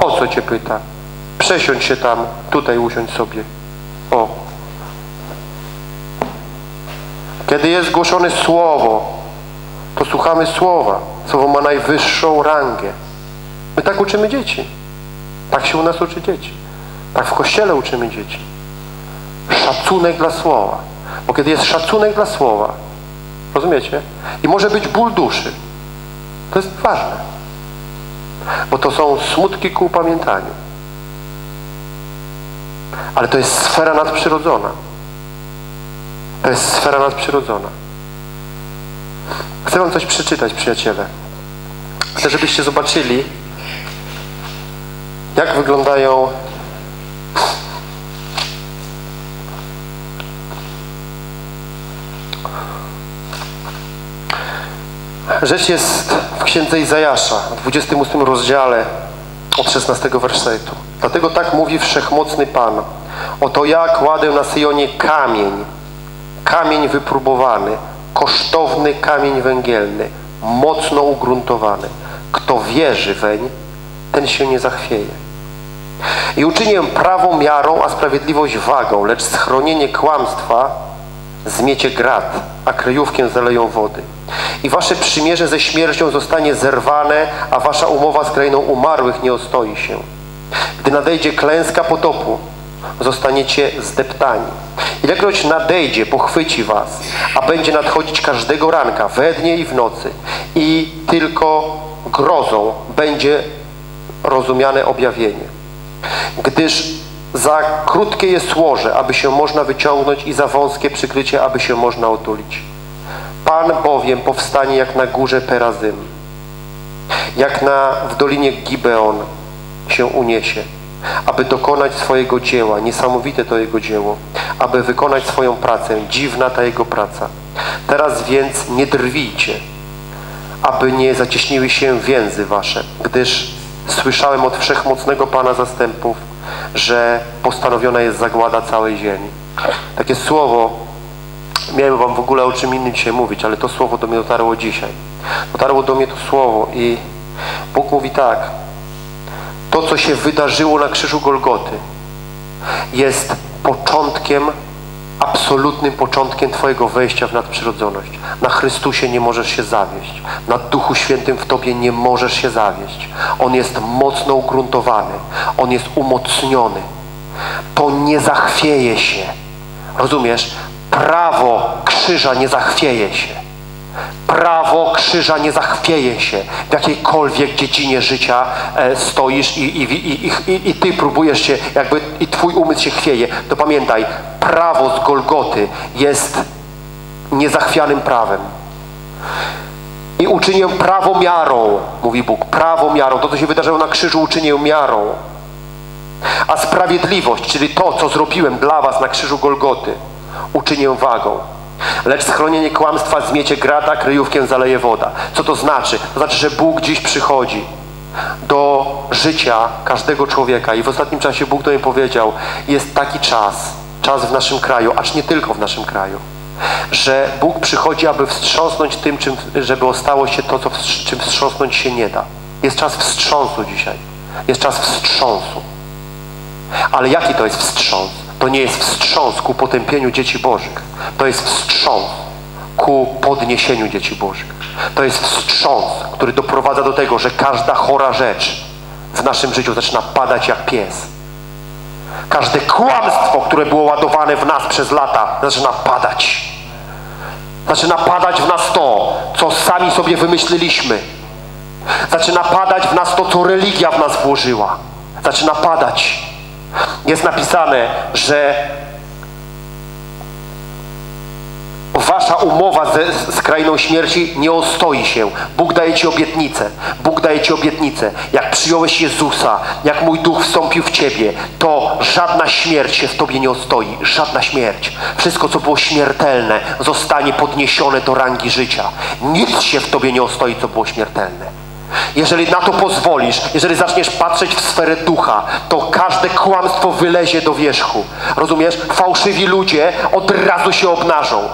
O co cię pyta? Przesiądź się tam, tutaj usiądź sobie. O. Kiedy jest głoszone słowo, to słuchamy słowa. Słowo ma najwyższą rangę. My tak uczymy dzieci. Tak się u nas uczy dzieci. Tak w kościele uczymy dzieci. Szacunek dla słowa. Bo kiedy jest szacunek dla słowa, rozumiecie? I może być ból duszy. To jest ważne. Bo to są smutki ku upamiętaniu. Ale to jest sfera nadprzyrodzona. To jest sfera nadprzyrodzona. Chcę wam coś przeczytać, przyjaciele. Chcę, żebyście zobaczyli, jak wyglądają Rzecz jest w księdze Izajasza, w 28 rozdziale od 16 wersetu. Dlatego tak mówi wszechmocny Pan. Oto ja kładę na Syjonie kamień, kamień wypróbowany, kosztowny kamień węgielny, mocno ugruntowany. Kto wierzy weń, ten się nie zachwieje. I uczynię prawą miarą, a sprawiedliwość wagą, lecz schronienie kłamstwa zmiecie grat, a kryjówkę zaleją wody. I wasze przymierze ze śmiercią zostanie zerwane, a wasza umowa z krainą umarłych nie ostoi się. Gdy nadejdzie klęska potopu, zostaniecie zdeptani. Ilekroć nadejdzie, pochwyci was, a będzie nadchodzić każdego ranka, we dnie i w nocy. I tylko grozą będzie rozumiane objawienie. Gdyż za krótkie jest łoże, aby się można wyciągnąć i za wąskie przykrycie, aby się można otulić. Pan bowiem powstanie jak na górze Perazym, jak na w dolinie Gibeon się uniesie, aby dokonać swojego dzieła. Niesamowite to jego dzieło. Aby wykonać swoją pracę. Dziwna ta jego praca. Teraz więc nie drwijcie, aby nie zacieśniły się więzy wasze, gdyż słyszałem od wszechmocnego Pana zastępów, że postanowiona jest zagłada całej ziemi. Takie słowo, miałem wam w ogóle o czym innym dzisiaj mówić, ale to słowo do mnie dotarło dzisiaj. Dotarło do mnie to słowo i Bóg mówi tak, to co się wydarzyło na krzyżu Golgoty jest początkiem absolutnym początkiem Twojego wejścia w nadprzyrodzoność. Na Chrystusie nie możesz się zawieść. Na Duchu Świętym w Tobie nie możesz się zawieść. On jest mocno ugruntowany. On jest umocniony. To nie zachwieje się. Rozumiesz? Prawo krzyża nie zachwieje się. Prawo krzyża nie zachwieje się. W jakiejkolwiek dziedzinie życia e, stoisz i, i, i, i, Ty próbujesz się, jakby i Twój umysł się chwieje. To pamiętaj, prawo z Golgoty jest niezachwianym prawem. I uczynię prawo miarą, mówi Bóg, prawo miarą. To, co się wydarzyło na krzyżu, uczynię miarą. A sprawiedliwość, czyli to, co zrobiłem dla was na krzyżu Golgoty, uczynię wagą. Lecz schronienie kłamstwa zmiecie grata, kryjówkę zaleje woda. Co to znaczy? To znaczy, że Bóg dziś przychodzi do życia każdego człowieka i w ostatnim czasie Bóg do mnie powiedział, jest taki czas, czas w naszym kraju, acz nie tylko w naszym kraju, że Bóg przychodzi, aby wstrząsnąć tym, czym, żeby ostało się to, co, czym wstrząsnąć się nie da. Jest czas wstrząsu dzisiaj. Jest czas wstrząsu. Ale jaki to jest wstrząs? To nie jest wstrząs ku potępieniu dzieci Bożych. To jest wstrząs ku podniesieniu dzieci Bożych. To jest wstrząs, który doprowadza do tego, że każda chora rzecz w naszym życiu zaczyna padać jak pies. Każde kłamstwo, które było ładowane w nas przez lata, zaczyna padać. Zaczyna padać w nas to, co sami sobie wymyśliliśmy. Zaczyna padać w nas to, co religia w nas włożyła. Zaczyna padać. Jest napisane, że wasza umowa ze, z krainą śmierci nie ostoi się. Bóg daje ci obietnicę. Bóg daje ci obietnicę. Jak przyjąłeś Jezusa, jak mój duch wstąpił w ciebie, to żadna śmierć się w tobie nie ostoi. Żadna śmierć. Wszystko, co było śmiertelne, zostanie podniesione do rangi życia. Nic się w tobie nie ostoi, co było śmiertelne. Jeżeli na to pozwolisz, jeżeli zaczniesz patrzeć w sferę ducha, to każde kłamstwo wylezie do wierzchu. Rozumiesz? Fałszywi ludzie od razu się obnażą.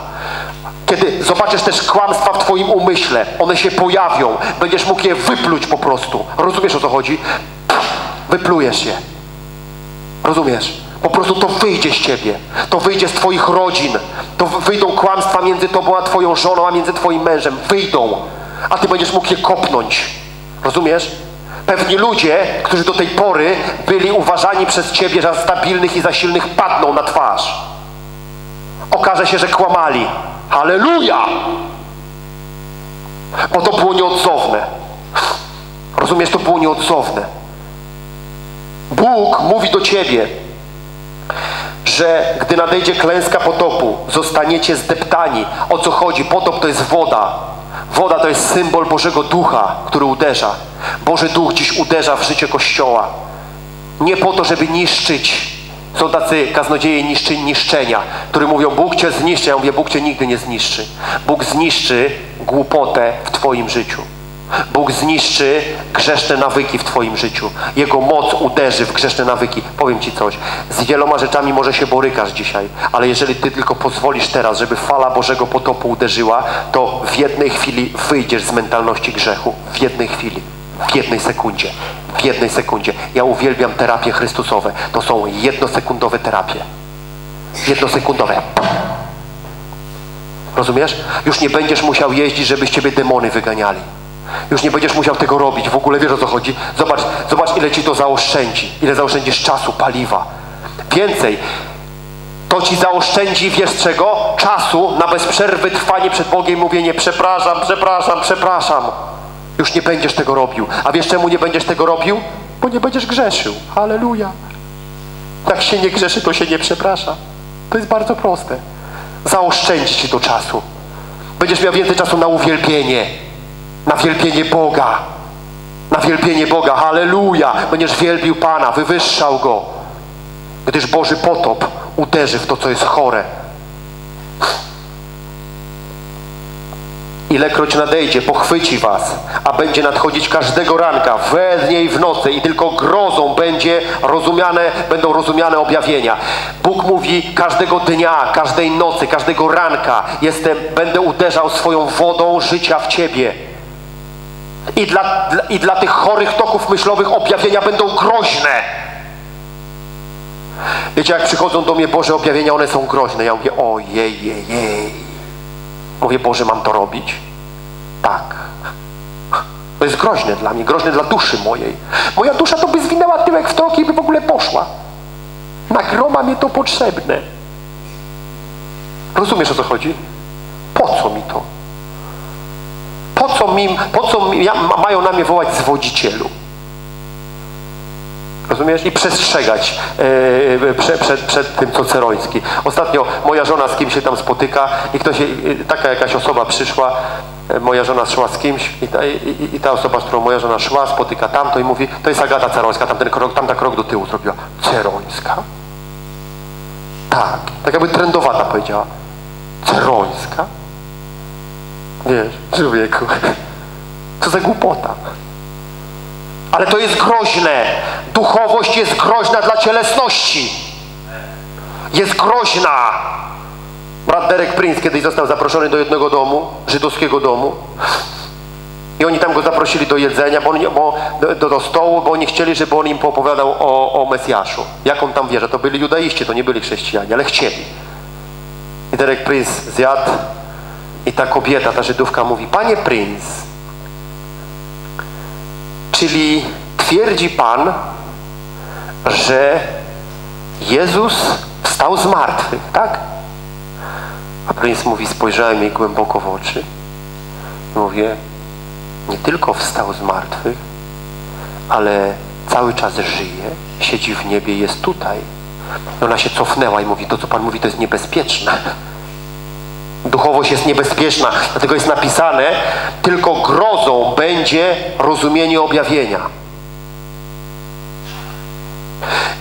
Kiedy zobaczysz też kłamstwa w Twoim umyśle, one się pojawią, będziesz mógł je wypluć po prostu. Rozumiesz o co chodzi? wyplujesz je. Rozumiesz? Po prostu to wyjdzie z ciebie. To wyjdzie z twoich rodzin. To wyjdą kłamstwa między tobą a twoją żoną, a między twoim mężem. Wyjdą. A ty będziesz mógł je kopnąć. Rozumiesz? Pewni ludzie, którzy do tej pory byli uważani przez ciebie za stabilnych i za silnych, padną na twarz. Okaże się, że kłamali. Halleluja! Bo to było nieodzowne. Rozumiesz, to było nieodzowne. Bóg mówi do ciebie, że gdy nadejdzie klęska potopu, zostaniecie zdeptani. O co chodzi? Potop to jest woda. Woda to jest symbol Bożego Ducha, który uderza. Boży Duch dziś uderza w życie Kościoła. Nie po to, żeby niszczyć. Są tacy kaznodzieje niszczy, niszczenia, którzy mówią, Bóg cię zniszczy. Ja mówię, Bóg cię nigdy nie zniszczy. Bóg zniszczy głupotę w twoim życiu. Bóg zniszczy grzeszne nawyki w Twoim życiu. Jego moc uderzy w grzeszne nawyki. Powiem Ci coś. Z wieloma rzeczami może się borykasz dzisiaj, ale jeżeli Ty tylko pozwolisz teraz, żeby fala Bożego potopu uderzyła, to w jednej chwili wyjdziesz z mentalności grzechu. W jednej chwili. W jednej sekundzie. W jednej sekundzie. Ja uwielbiam terapie Chrystusowe. To są jednosekundowe terapie. Jednosekundowe. Rozumiesz? Już nie będziesz musiał jeździć, żeby z ciebie demony wyganiali. Już nie będziesz musiał tego robić. W ogóle wiesz o co chodzi? Zobacz, zobacz ile ci to zaoszczędzi. Ile zaoszczędzisz czasu, paliwa. Więcej. To ci zaoszczędzi, wiesz czego? Czasu na bez przerwy trwanie przed Bogiem mówienie przepraszam, przepraszam, przepraszam. Już nie będziesz tego robił. A wiesz czemu nie będziesz tego robił? Bo nie będziesz grzeszył. Halleluja. Jak się nie grzeszy, to się nie przeprasza. To jest bardzo proste. Zaoszczędzi ci to czasu. Będziesz miał więcej czasu na uwielbienie na wielbienie Boga. Na wielbienie Boga. Halleluja. Będziesz wielbił Pana, wywyższał Go. Gdyż Boży potop uderzy w to, co jest chore. Ilekroć nadejdzie, pochwyci was, a będzie nadchodzić każdego ranka, we dnie i w nocy i tylko grozą będzie rozumiane, będą rozumiane objawienia. Bóg mówi każdego dnia, każdej nocy, każdego ranka jestem, będę uderzał swoją wodą życia w ciebie. I dla, I dla tych chorych toków myślowych objawienia będą groźne. Wiecie, jak przychodzą do mnie Boże objawienia, one są groźne. Ja mówię, ojej, jej, jej. Mówię, Boże, mam to robić? Tak. To jest groźne dla mnie, groźne dla duszy mojej. Moja dusza to by zwinęła tyłek w troki i by w ogóle poszła. Na groma mnie to potrzebne. Rozumiesz, o co chodzi? Po co mi to? Co, mi, po co mi, mają na mnie wołać zwodzicielu? Rozumiesz? I przestrzegać yy, prze, przed, przed tym, co Ceroński. Ostatnio moja żona z kimś się tam spotyka i ktoś, yy, taka jakaś osoba przyszła, yy, moja żona szła z kimś i ta, i, i ta, osoba, z którą moja żona szła, spotyka tamto i mówi, to jest Agata Cerońska, tamten krok, tamta krok do tyłu zrobiła. Cerońska? Tak. Tak jakby trendowata powiedziała. Cerońska? Wiesz, człowieku. Co za głupota. Ale to jest groźne. Duchowość jest groźna dla cielesności. Jest groźna. Brat Derek Prince kiedyś został zaproszony do jednego domu, żydowskiego domu. I oni tam go zaprosili do jedzenia, bo, bo do, do, stołu, bo oni chcieli, żeby on im poopowiadał o, o Mesjaszu. Jak on tam wierzy? To byli judaiści, to nie byli chrześcijanie, ale chcieli. I Derek Prince zjadł i ta kobieta, ta Żydówka mówi, Panie Prince, czyli twierdzi Pan, że Jezus wstał z martwych, tak? A Prince mówi, spojrzałem jej głęboko w oczy. Mówię, nie tylko wstał z martwych, ale cały czas żyje, siedzi w niebie, jest tutaj. I ona się cofnęła i mówi, to co Pan mówi, to jest niebezpieczne. Duchowość jest niebezpieczna, dlatego jest napisane, tylko grozą będzie rozumienie objawienia.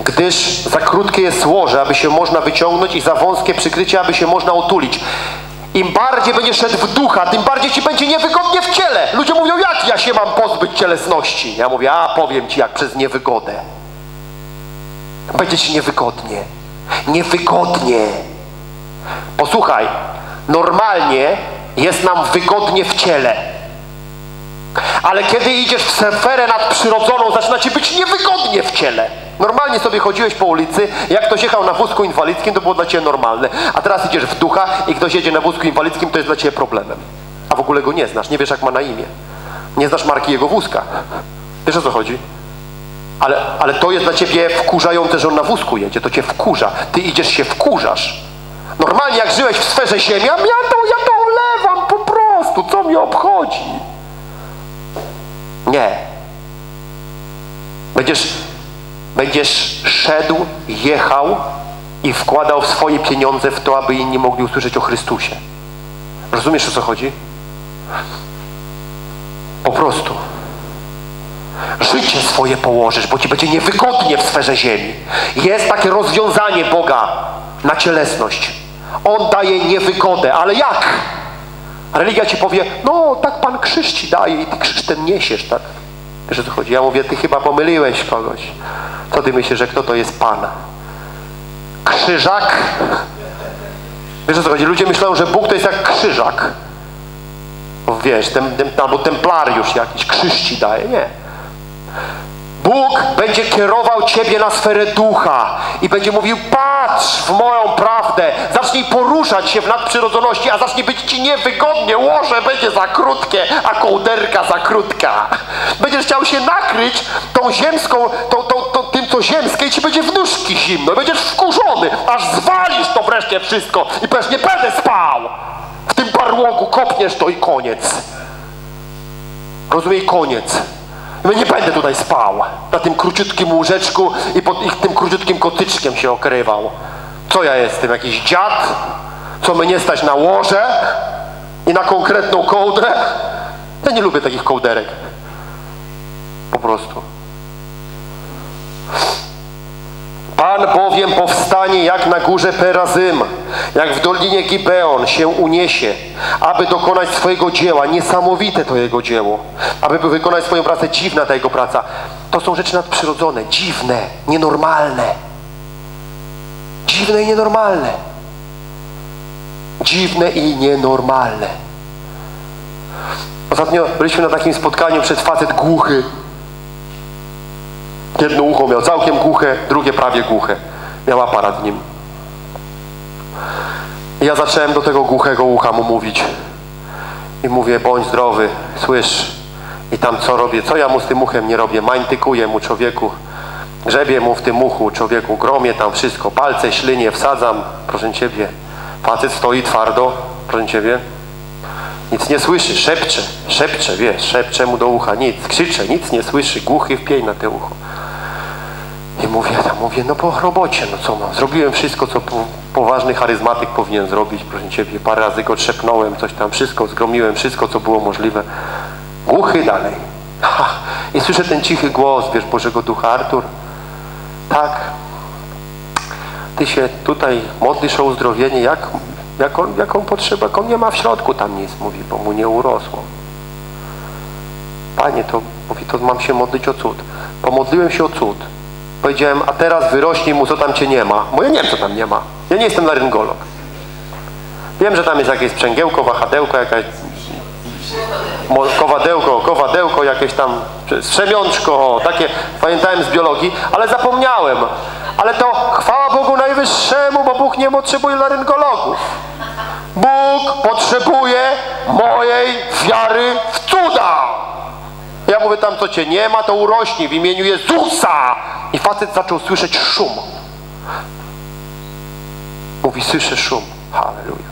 Gdyż za krótkie jest łoże, aby się można wyciągnąć i za wąskie przykrycie, aby się można otulić. Im bardziej będziesz szedł w ducha, tym bardziej ci będzie niewygodnie w ciele. Ludzie mówią, jak ja się mam pozbyć cielesności? Ja mówię, a powiem ci, jak przez niewygodę. Będzie ci niewygodnie. Niewygodnie. Posłuchaj, normalnie jest nam wygodnie w ciele. Ale kiedy idziesz w sferę nadprzyrodzoną, zaczyna ci być niewygodnie w ciele. Normalnie sobie chodziłeś po ulicy, jak ktoś jechał na wózku inwalidzkim, to było dla ciebie normalne. A teraz idziesz w ducha i ktoś jedzie na wózku inwalidzkim, to jest dla ciebie problemem. A w ogóle go nie znasz, nie wiesz jak ma na imię. Nie znasz marki jego wózka. Wiesz o co chodzi? Ale, ale to jest dla ciebie wkurzające, że on na wózku jedzie, to cię wkurza. Ty idziesz się wkurzasz. Normalnie jak żyłeś w sferze ziemia, ja to, ja to olewam po prostu, co mnie obchodzi? Nie. Będziesz, będziesz szedł, jechał i wkładał swoje pieniądze w to, aby inni mogli usłyszeć o Chrystusie. Rozumiesz o co chodzi? Po prostu. Życie swoje położysz, bo ci będzie niewygodnie w sferze ziemi. Jest takie rozwiązanie Boga na cielesność. On daje niewygodę, ale jak? Religia ci powie, no tak Pan krzyż ci daje i ty krzyż ten niesiesz, tak? Wiesz o co chodzi? Ja mówię, ty chyba pomyliłeś kogoś. Co ty myślisz, że kto to jest Pan? Krzyżak? Wiesz o co chodzi? Ludzie myślą, że Bóg to jest jak krzyżak. Wiesz, tem, tem, albo templariusz jakiś, krzyż ci daje. Nie. Bóg będzie kierował ciebie na sferę ducha i będzie mówił, patrz w moją prawdę, zacznij poruszać się w nadprzyrodzoności, a zacznie być ci niewygodnie, łoże będzie za krótkie, a kołderka za krótka. Będziesz chciał się nakryć tą ziemską, tą, tą, tą, tym co ziemskie i ci będzie w nóżki zimno, będziesz wkurzony, aż zwalisz to wreszcie wszystko i powiesz, nie będę spał. W tym barłogu kopniesz to i koniec. Rozumiej, koniec. No nie będę tutaj spał. Na tym króciutkim łóżeczku i pod ich tym króciutkim kotyczkiem się okrywał. Co ja jestem? Jakiś dziad? Co mnie nie stać na łoże? I na konkretną kołdrę? Ja nie lubię takich kołderek. Po prostu. Pan bowiem powstanie jak na górze Perazym, jak w dolinie Gibeon się uniesie, aby dokonać swojego dzieła. Niesamowite to jego dzieło. Aby wykonać swoją pracę, dziwna ta jego praca. To są rzeczy nadprzyrodzone, dziwne, nienormalne. Dziwne i nienormalne. Dziwne i nienormalne. Ostatnio byliśmy na takim spotkaniu przed facet głuchy. Jedno ucho miał całkiem głuche, drugie prawie głuche. Miał aparat w nim. I ja zacząłem do tego głuchego ucha mu mówić. I mówię, bądź zdrowy, słysz. I tam co robię? Co ja mu z tym uchem nie robię? Mańtykuję mu człowieku. Grzebię mu w tym uchu, człowieku, gromię tam wszystko. Palce, ślinie wsadzam, proszę Ciebie. Facet stoi twardo, proszę Ciebie. Nic nie słyszy, szepcze, szepcze, wiesz, szepcze mu do ucha, nic, krzycze, nic nie słyszy, głuchy wpiej na te ucho. I mówię, tam mówię, no po robocie, no co mam, zrobiłem wszystko, co po, poważny charyzmatyk powinien zrobić, proszę Ciebie, parę razy go trzepnąłem, coś tam, wszystko, zgromiłem wszystko, co było możliwe. Głuchy dalej. Ha, I słyszę ten cichy głos, wiesz, Bożego Ducha, Artur, tak, Ty się tutaj modlisz o uzdrowienie, jak, jak, on, jak on potrzeba, jak on nie ma w środku tam nic, mówi, bo mu nie urosło. Panie, to mówi, to mam się modlić o cud. Pomodliłem się o cud. Powiedziałem, a teraz wyrośnij mu, co tam cię nie ma. Bo ja nie wiem, co tam nie ma. Ja nie jestem laryngolog. Wiem, że tam jest jakieś sprzęgiełko, wahadełko, jakaś kowadełko, kowadełko, jakieś tam strzemiączko, o, takie pamiętałem z biologii, ale zapomniałem. Ale to chwała Bogu Najwyższemu, bo Bóg nie potrzebuje laryngologów. Bóg potrzebuje mojej wiary w cuda. Ja mówię tam, co cię nie ma, to urośnie w imieniu Jezusa. I facet zaczął słyszeć szum. Mówi, słyszę szum. Halleluja.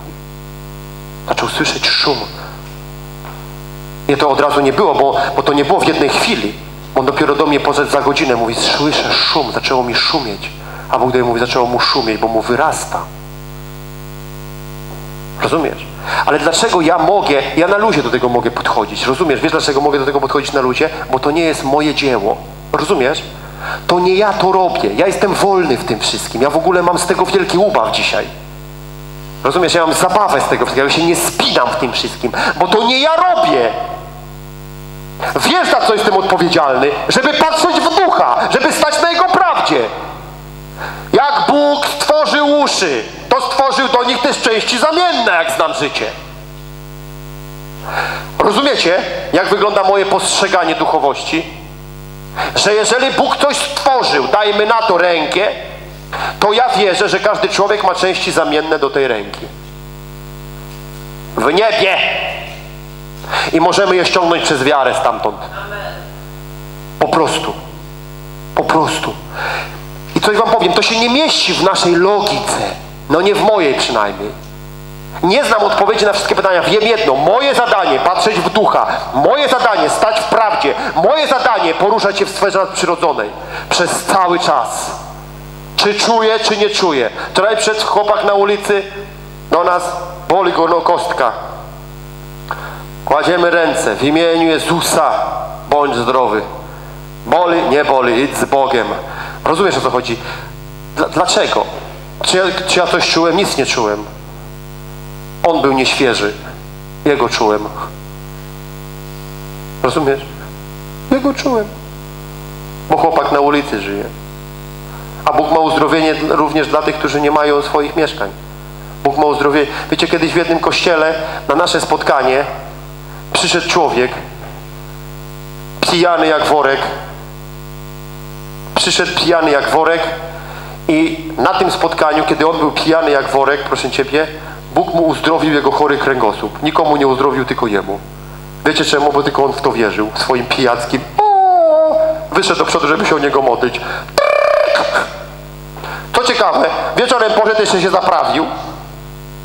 Zaczął słyszeć szum. Nie, to od razu nie było, bo, bo to nie było w jednej chwili. On dopiero do mnie poszedł za godzinę. Mówi, słyszę szum. Zaczęło mi szumieć. A Bóg do mówi, zaczęło mu szumieć, bo mu wyrasta. Rozumiesz? Ale dlaczego ja mogę, ja na luzie do tego mogę podchodzić, rozumiesz? Wiesz dlaczego mogę do tego podchodzić na luzie? Bo to nie jest moje dzieło, rozumiesz? To nie ja to robię, ja jestem wolny w tym wszystkim, ja w ogóle mam z tego wielki ubaw dzisiaj. Rozumiesz? Ja mam zabawę z tego wszystkiego, ja się nie spinam w tym wszystkim, bo to nie ja robię. Wiesz, za co jestem odpowiedzialny? Żeby patrzeć w ducha, żeby stać na Jego prawdzie. Jak Bóg stworzył uszy, to stworzył do nich też części zamienne, jak znam życie. Rozumiecie, jak wygląda moje postrzeganie duchowości? Że jeżeli Bóg coś stworzył, dajmy na to rękę, to ja wierzę, że każdy człowiek ma części zamienne do tej ręki. W niebie. I możemy je ściągnąć przez wiarę stamtąd. Po prostu. Po prostu. I coś wam powiem, to się nie mieści w naszej logice. No nie w mojej przynajmniej. Nie znam odpowiedzi na wszystkie pytania. Wiem jedno. Moje zadanie patrzeć w ducha. Moje zadanie stać w prawdzie. Moje zadanie poruszać się w sferze nadprzyrodzonej. Przez cały czas. Czy czuję, czy nie czuję. Wczoraj przed chłopak na ulicy do nas boli go kostka. Kładziemy ręce w imieniu Jezusa. Bądź zdrowy. Boli, nie boli, idź z Bogiem. Rozumiesz o co chodzi? Dla, dlaczego? Czy ja, czy ja coś czułem? Nic nie czułem. On był nieświeży. Jego czułem. Rozumiesz? Jego czułem. Bo chłopak na ulicy żyje. A Bóg ma uzdrowienie również dla tych, którzy nie mają swoich mieszkań. Bóg ma uzdrowienie. Wiecie, kiedyś w jednym kościele na nasze spotkanie przyszedł człowiek pijany jak worek. Przyszedł pijany jak worek i na tym spotkaniu, kiedy on był pijany jak worek, proszę Ciebie, Bóg mu uzdrowił jego chory kręgosłup. Nikomu nie uzdrowił, tylko jemu. Wiecie czemu? Bo tylko on w to wierzył. Swoim pijackim. Wyszedł do przodu, żeby się o niego modlić. Co ciekawe, wieczorem poszedł jeszcze się zaprawił.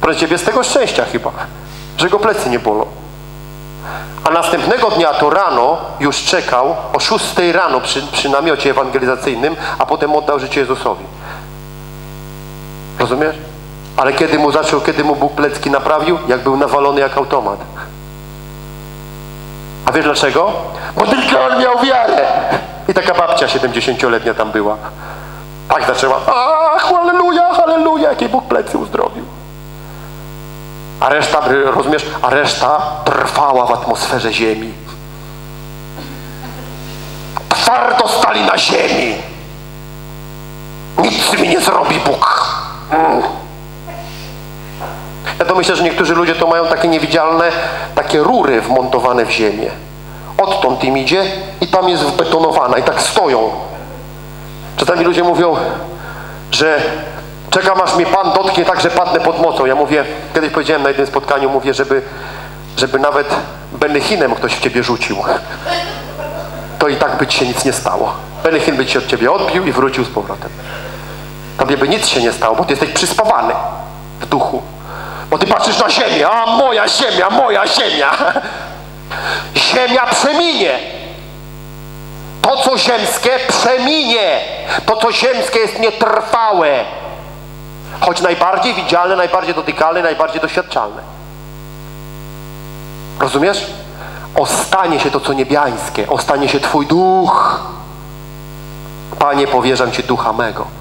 Proszę Ciebie, z tego szczęścia chyba, że go plecy nie bolą. A następnego dnia to rano już czekał o 6 rano przy, przy namiocie ewangelizacyjnym, a potem oddał życie Jezusowi. Rozumiesz? Ale kiedy mu zaczął, kiedy mu Bóg plecki naprawił, jak był nawalony jak automat. A wiesz dlaczego? Bo tylko on miał wiarę. I taka babcia 70-letnia tam była. Tak zaczęła. Ach, halleluja, halleluja, jakiej Bóg plecy uzdrowił. A reszta, rozumiesz, a reszta trwała w atmosferze ziemi. Twardo stali na ziemi. Nic mi nie zrobi Bóg. Ja to myślę, że niektórzy ludzie to mają takie niewidzialne, takie rury wmontowane w ziemię. Odtąd im idzie i tam jest wbetonowana i tak stoją. Czasami ludzie mówią, że czekam aż mnie Pan dotknie tak, że padnę pod mocą. Ja mówię, kiedyś powiedziałem na jednym spotkaniu, mówię, żeby, żeby nawet Benechinem ktoś w ciebie rzucił. To i tak by ci się nic nie stało. Benechin by ci od ciebie odbił i wrócił z powrotem. Tobie by nic się nie stało, bo ty jesteś przyspawany w duchu. Bo ty patrzysz na ziemię, a moja ziemia, moja ziemia. Ziemia przeminie. To, co ziemskie, przeminie. To, co ziemskie jest nietrwałe. Choć najbardziej widzialne, najbardziej dotykalne, najbardziej doświadczalne. Rozumiesz? Ostanie się to, co niebiańskie. Ostanie się Twój duch. Panie, powierzam Ci ducha mego.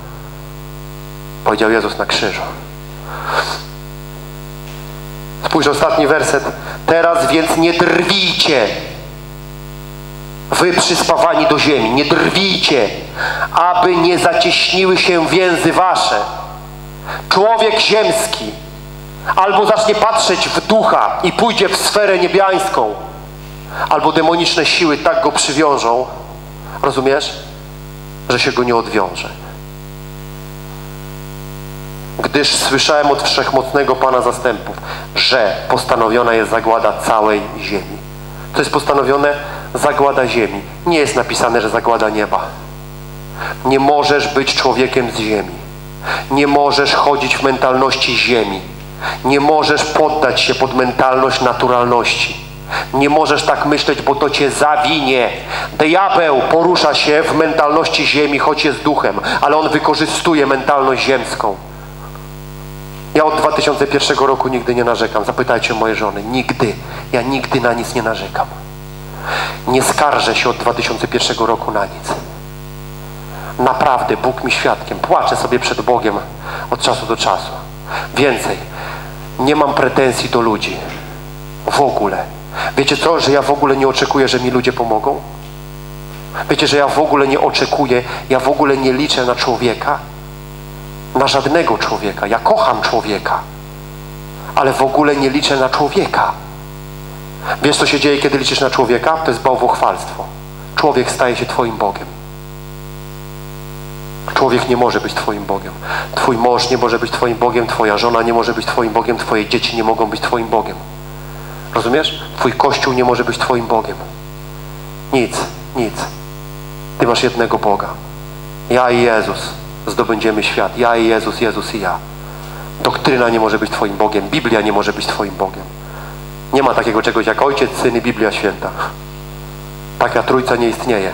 Powiedział Jezus na krzyżu. Spójrz, ostatni werset. Teraz więc nie drwijcie. Wy przyspawani do ziemi, nie drwijcie, aby nie zacieśniły się więzy wasze. Człowiek ziemski albo zacznie patrzeć w ducha i pójdzie w sferę niebiańską, albo demoniczne siły tak go przywiążą, rozumiesz, że się go nie odwiąże gdyż słyszałem od wszechmocnego Pana zastępów, że postanowiona jest zagłada całej ziemi. To jest postanowione? Zagłada ziemi. Nie jest napisane, że zagłada nieba. Nie możesz być człowiekiem z ziemi. Nie możesz chodzić w mentalności ziemi. Nie możesz poddać się pod mentalność naturalności. Nie możesz tak myśleć, bo to cię zawinie. Diabeł porusza się w mentalności ziemi, choć jest duchem, ale on wykorzystuje mentalność ziemską. Ja od 2001 roku nigdy nie narzekam. Zapytajcie moje żony. Nigdy. Ja nigdy na nic nie narzekam. Nie skarżę się od 2001 roku na nic. Naprawdę, Bóg mi świadkiem. Płaczę sobie przed Bogiem od czasu do czasu. Więcej. Nie mam pretensji do ludzi. W ogóle. Wiecie co? Że ja w ogóle nie oczekuję, że mi ludzie pomogą? Wiecie, że ja w ogóle nie oczekuję, ja w ogóle nie liczę na człowieka? Na żadnego człowieka. Ja kocham człowieka, ale w ogóle nie liczę na człowieka. Wiesz, co się dzieje, kiedy liczysz na człowieka? To jest bałwochwalstwo. Człowiek staje się Twoim Bogiem. Człowiek nie może być Twoim Bogiem. Twój mąż nie może być Twoim Bogiem, Twoja żona nie może być Twoim Bogiem, Twoje dzieci nie mogą być Twoim Bogiem. Rozumiesz? Twój Kościół nie może być Twoim Bogiem. Nic, nic. Ty masz jednego Boga. Ja i Jezus zdobędziemy świat. Ja i Jezus, Jezus i ja. Doktryna nie może być Twoim Bogiem. Biblia nie może być Twoim Bogiem. Nie ma takiego czegoś jak Ojciec, Syn i Biblia Święta. Taka trójca nie istnieje.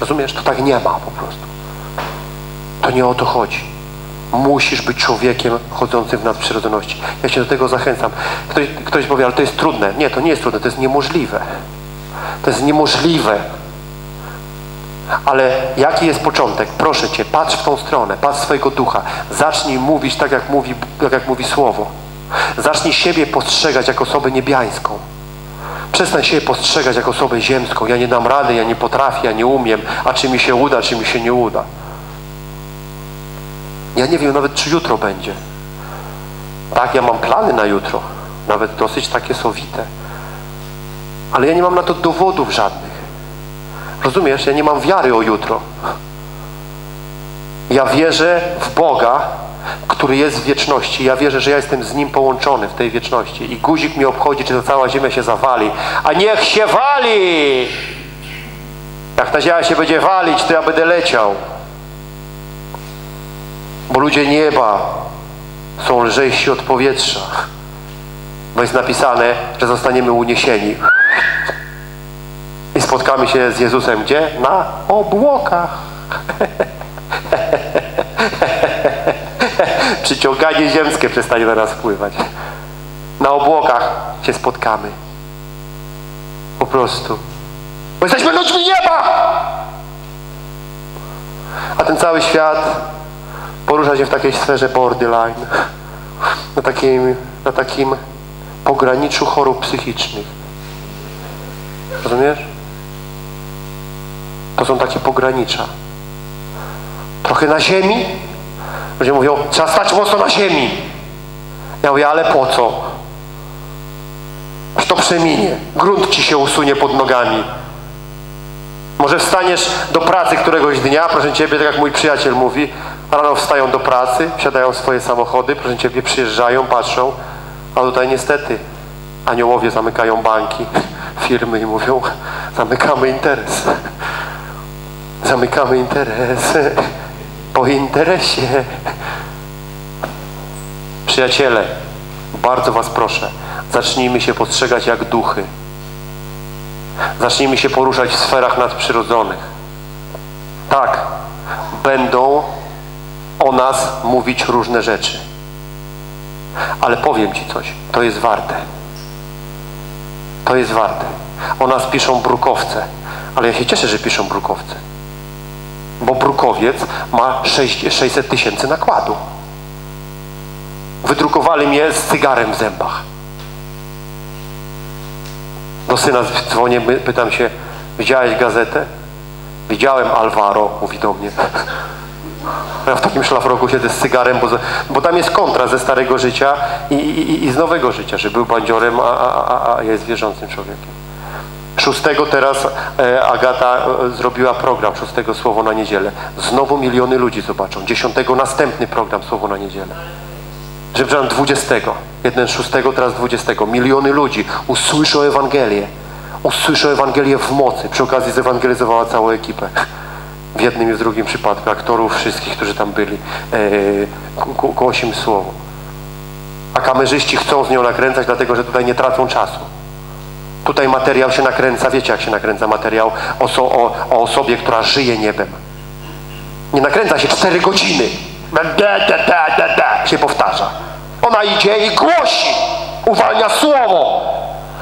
Rozumiesz? To tak nie ma po prostu. To nie o to chodzi. Musisz być człowiekiem chodzącym w nadprzyrodzoności. Ja Cię do tego zachęcam. Ktoś, ktoś powie, ale to jest trudne. Nie, to nie jest trudne, to jest niemożliwe. To jest niemożliwe. Ale jaki jest początek? Proszę Cię, patrz w tą stronę, patrz swojego ducha. Zacznij mówić tak, jak mówi, tak jak mówi Słowo. Zacznij siebie postrzegać jako osobę niebiańską. Przestań siebie postrzegać jako osobę ziemską. Ja nie dam rady, ja nie potrafię, ja nie umiem, a czy mi się uda, czy mi się nie uda. Ja nie wiem nawet, czy jutro będzie. Tak, ja mam plany na jutro, nawet dosyć takie sowite. Ale ja nie mam na to dowodów żadnych. Rozumiesz? Ja nie mam wiary o jutro. Ja wierzę w Boga, który jest w wieczności. Ja wierzę, że ja jestem z Nim połączony w tej wieczności. I guzik mi obchodzi, czy ta cała ziemia się zawali. A niech się wali! Jak ta ziemia się będzie walić, to ja będę leciał. Bo ludzie nieba są lżejsi od powietrza. Bo jest napisane, że zostaniemy uniesieni. Spotkamy się z Jezusem gdzie? Na obłokach. Przyciąganie ziemskie przestanie na nas wpływać. Na obłokach się spotkamy. Po prostu. Bo jesteśmy ludźmi nieba! A ten cały świat porusza się w takiej sferze borderline. Na takim, na takim pograniczu chorób psychicznych. Rozumiesz? To są takie pogranicza. Trochę na ziemi. Ludzie mówią, trzeba stać mocno na ziemi. Ja mówię, ale po co? Aż to przeminie. Grunt ci się usunie pod nogami. Może wstaniesz do pracy któregoś dnia, proszę Ciebie, tak jak mój przyjaciel mówi, rano wstają do pracy, wsiadają w swoje samochody, proszę Ciebie, przyjeżdżają, patrzą, a tutaj niestety aniołowie zamykają banki, firmy i mówią, zamykamy interes. Zamykamy interes. Po interesie. Przyjaciele, bardzo Was proszę, zacznijmy się postrzegać jak duchy. Zacznijmy się poruszać w sferach nadprzyrodzonych. Tak, będą o nas mówić różne rzeczy. Ale powiem Ci coś, to jest warte. To jest warte. O nas piszą brukowce, ale ja się cieszę, że piszą brukowce. Bo brukowiec ma 600 tysięcy nakładu. Wydrukowali mnie z cygarem w zębach. Do syna dzwonię, pytam się, widziałeś gazetę? Widziałem Alvaro, mówi do mnie. Ja w takim szlafroku siedzę z cygarem, bo, bo tam jest kontra ze starego życia i, i, i z nowego życia, że był bandziorem, a, a, a jest wierzącym człowiekiem. Szóstego teraz e, Agata e, zrobiła program, szóstego Słowo na Niedzielę. Znowu miliony ludzi zobaczą. Dziesiątego następny program Słowo na Niedzielę. Przepraszam, dwudziestego. Jeden szóstego, teraz dwudziestego. Miliony ludzi usłyszą Ewangelię. Usłyszą Ewangelię w mocy. Przy okazji zewangelizowała całą ekipę w jednym i w drugim przypadku, aktorów wszystkich, którzy tam byli, e, głosim słowo. A kamerzyści chcą z nią nakręcać, dlatego że tutaj nie tracą czasu. Tutaj materiał się nakręca, wiecie jak się nakręca materiał o, o, o osobie, która żyje niebem. Nie nakręca się cztery godziny. Da, da, da, da, da, się powtarza. Ona idzie i głosi, uwalnia słowo.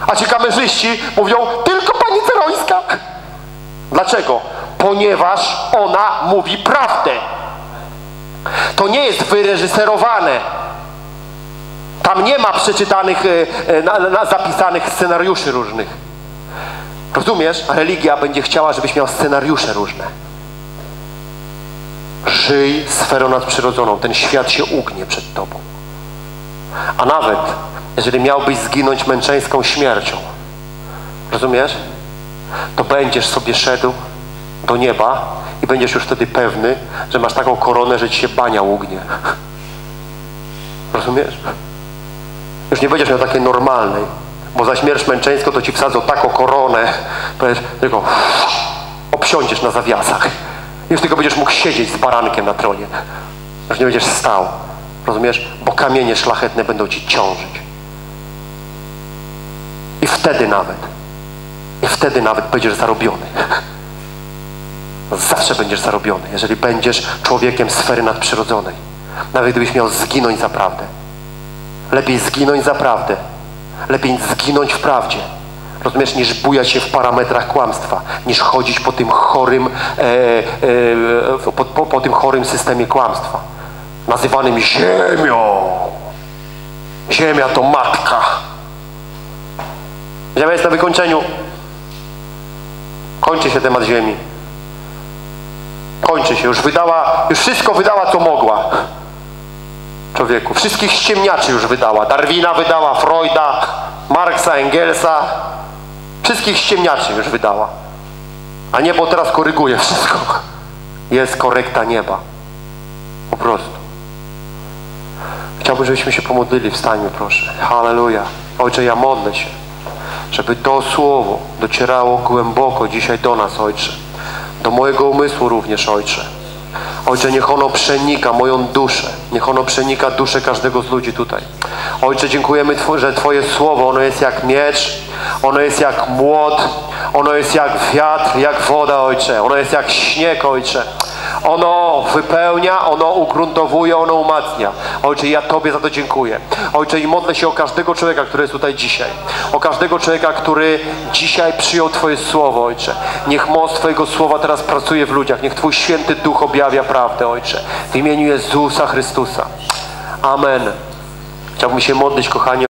A ci kamerzyści mówią, tylko pani Cerońska. Dlaczego? ponieważ ona mówi prawdę. To nie jest wyreżyserowane. Tam nie ma przeczytanych, e, e, na, na zapisanych scenariuszy różnych. Rozumiesz? Religia będzie chciała, żebyś miał scenariusze różne. Żyj sferą nadprzyrodzoną. Ten świat się ugnie przed tobą. A nawet jeżeli miałbyś zginąć męczeńską śmiercią, rozumiesz? To będziesz sobie szedł do nieba i będziesz już wtedy pewny, że masz taką koronę, że ci się bania ługnie. Rozumiesz? Już nie będziesz miał takiej normalnej, bo za śmierć męczeńską to ci wsadzą taką koronę, tylko obsiądziesz na zawiasach. Już tylko będziesz mógł siedzieć z barankiem na tronie. Już nie będziesz stał. Rozumiesz? Bo kamienie szlachetne będą ci ciążyć. I wtedy nawet, i wtedy nawet będziesz zarobiony. Zawsze będziesz zarobiony, jeżeli będziesz człowiekiem sfery nadprzyrodzonej. Nawet gdybyś miał zginąć za prawdę. Lepiej zginąć za prawdę. Lepiej zginąć w prawdzie. Rozumiesz, niż bujać się w parametrach kłamstwa, niż chodzić po tym chorym, e, e, po, po, po tym chorym systemie kłamstwa, nazywanym ziemią. Ziemia to matka. Ziemia jest na wykończeniu. Kończy się temat ziemi. Kończy się. Już wydała, już wszystko wydała, co mogła. Człowieku. Wszystkich ściemniaczy już wydała. Darwina wydała, Freuda, Marksa, Engelsa. Wszystkich ściemniaczy już wydała. A niebo teraz koryguje wszystko. Jest korekta nieba. Po prostu. Chciałbym, żebyśmy się pomodlili. Wstańmy, proszę. Halleluja. Ojcze, ja modlę się, żeby to słowo docierało głęboko dzisiaj do nas, Ojcze. Do mojego umysłu również, Ojcze. Ojcze, niech ono przenika moją duszę. Niech ono przenika duszę każdego z ludzi tutaj. Ojcze, dziękujemy, że Twoje słowo, ono jest jak miecz, ono jest jak młot, ono jest jak wiatr, jak woda, Ojcze. Ono jest jak śnieg, Ojcze. Ono wypełnia, ono ugruntowuje, ono umacnia. Ojcze, ja Tobie za to dziękuję. Ojcze, i modlę się o każdego człowieka, który jest tutaj dzisiaj. O każdego człowieka, który dzisiaj przyjął Twoje słowo, Ojcze. Niech moc Twojego słowa teraz pracuje w ludziach. Niech Twój święty duch objawia prawdę, Ojcze. W imieniu Jezusa Chrystusa. Amen. Chciałbym się modlić, kochani.